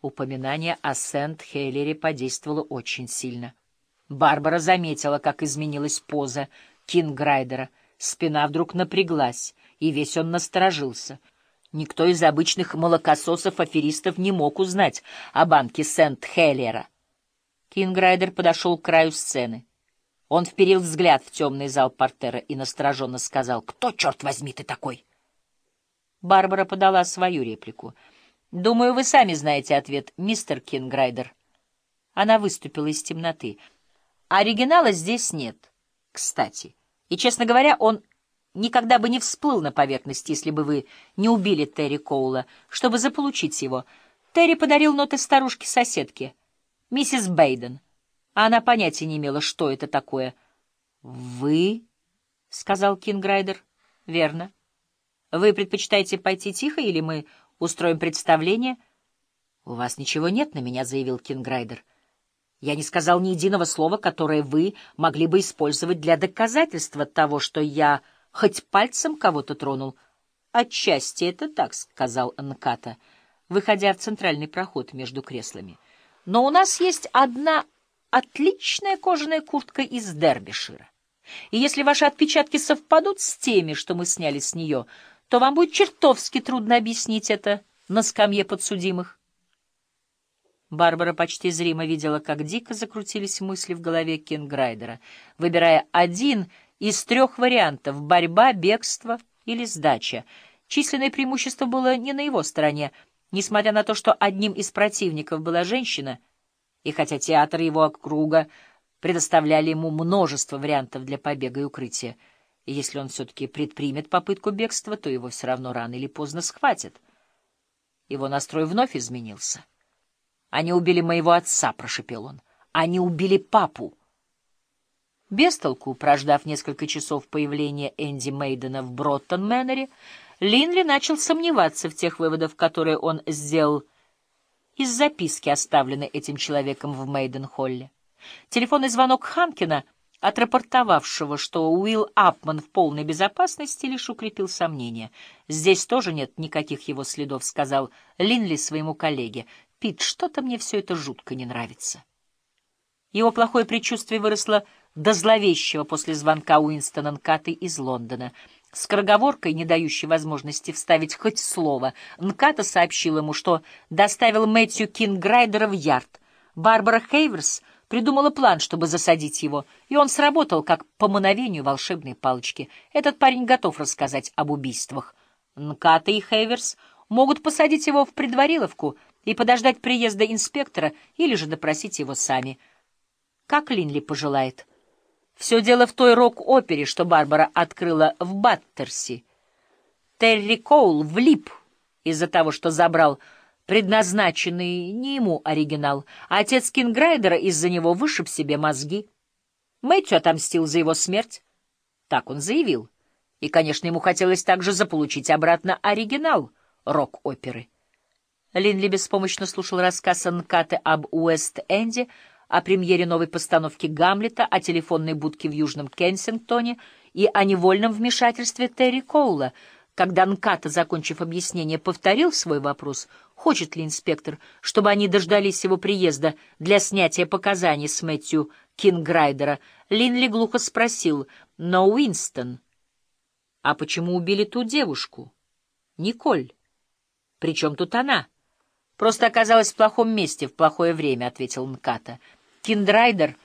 Упоминание о Сент-Хейлере подействовало очень сильно. Барбара заметила, как изменилась поза Кинграйдера. Спина вдруг напряглась, и весь он насторожился. Никто из обычных молокососов-аферистов не мог узнать о банке Сент-Хейлера. Кинграйдер подошел к краю сцены. Он вперил взгляд в темный зал портера и настороженно сказал, «Кто, черт возьми, ты такой?» Барбара подала свою реплику. «Думаю, вы сами знаете ответ, мистер Кинграйдер». Она выступила из темноты. «Оригинала здесь нет, кстати. И, честно говоря, он никогда бы не всплыл на поверхность, если бы вы не убили Терри Коула, чтобы заполучить его. Терри подарил ноты старушке-соседке, миссис Бейден» а она понятия не имела, что это такое. «Вы?» — сказал Кинграйдер. «Верно. Вы предпочитаете пойти тихо, или мы устроим представление?» «У вас ничего нет на меня», — заявил Кинграйдер. «Я не сказал ни единого слова, которое вы могли бы использовать для доказательства того, что я хоть пальцем кого-то тронул». «Отчасти это так», — сказал Нката, выходя в центральный проход между креслами. «Но у нас есть одна отличная кожаная куртка из Дербишира. И если ваши отпечатки совпадут с теми, что мы сняли с нее, то вам будет чертовски трудно объяснить это на скамье подсудимых. Барбара почти зримо видела, как дико закрутились мысли в голове Кинграйдера, выбирая один из трех вариантов — борьба, бегство или сдача. Численное преимущество было не на его стороне, несмотря на то, что одним из противников была женщина — и хотя театр его округа предоставляли ему множество вариантов для побега и укрытия, и если он все-таки предпримет попытку бегства, то его все равно рано или поздно схватят. Его настрой вновь изменился. «Они убили моего отца», — прошепел он. «Они убили папу». Бестолку, прождав несколько часов появления Энди Мейдена в Броттон-Мэннере, Линли начал сомневаться в тех выводах, которые он сделал из записки, оставленной этим человеком в Мейден-Холле. Телефонный звонок Ханкина, отрапортовавшего, что Уилл Апман в полной безопасности, лишь укрепил сомнения. «Здесь тоже нет никаких его следов», — сказал Линли своему коллеге. «Пит, что-то мне все это жутко не нравится». Его плохое предчувствие выросло до зловещего после звонка Уинстона Нкаты из Лондона — Скороговоркой, не дающей возможности вставить хоть слово, Нката сообщил ему, что доставил Мэтью Кинграйдера в ярд. Барбара Хейверс придумала план, чтобы засадить его, и он сработал, как по мановению волшебной палочки. Этот парень готов рассказать об убийствах. Нката и Хейверс могут посадить его в предвариловку и подождать приезда инспектора или же допросить его сами. Как Линли пожелает. Все дело в той рок-опере, что Барбара открыла в Баттерси. Терри Коул влип из-за того, что забрал предназначенный не ему оригинал, а отец Кинграйдера из-за него вышиб себе мозги. Мэтью отомстил за его смерть. Так он заявил. И, конечно, ему хотелось также заполучить обратно оригинал рок-оперы. Линли беспомощно слушал рассказ Нкаты об Уэст-Энде, о премьере новой постановки «Гамлета», о телефонной будке в Южном Кенсингтоне и о невольном вмешательстве Терри Коула, когда Нката, закончив объяснение, повторил свой вопрос, хочет ли инспектор, чтобы они дождались его приезда для снятия показаний с Мэтью Кинграйдера, Линли глухо спросил, «Но Уинстон, а почему убили ту девушку? Николь. Причем тут она?» «Просто оказалась в плохом месте в плохое время», — ответил Нката. Кинграйдер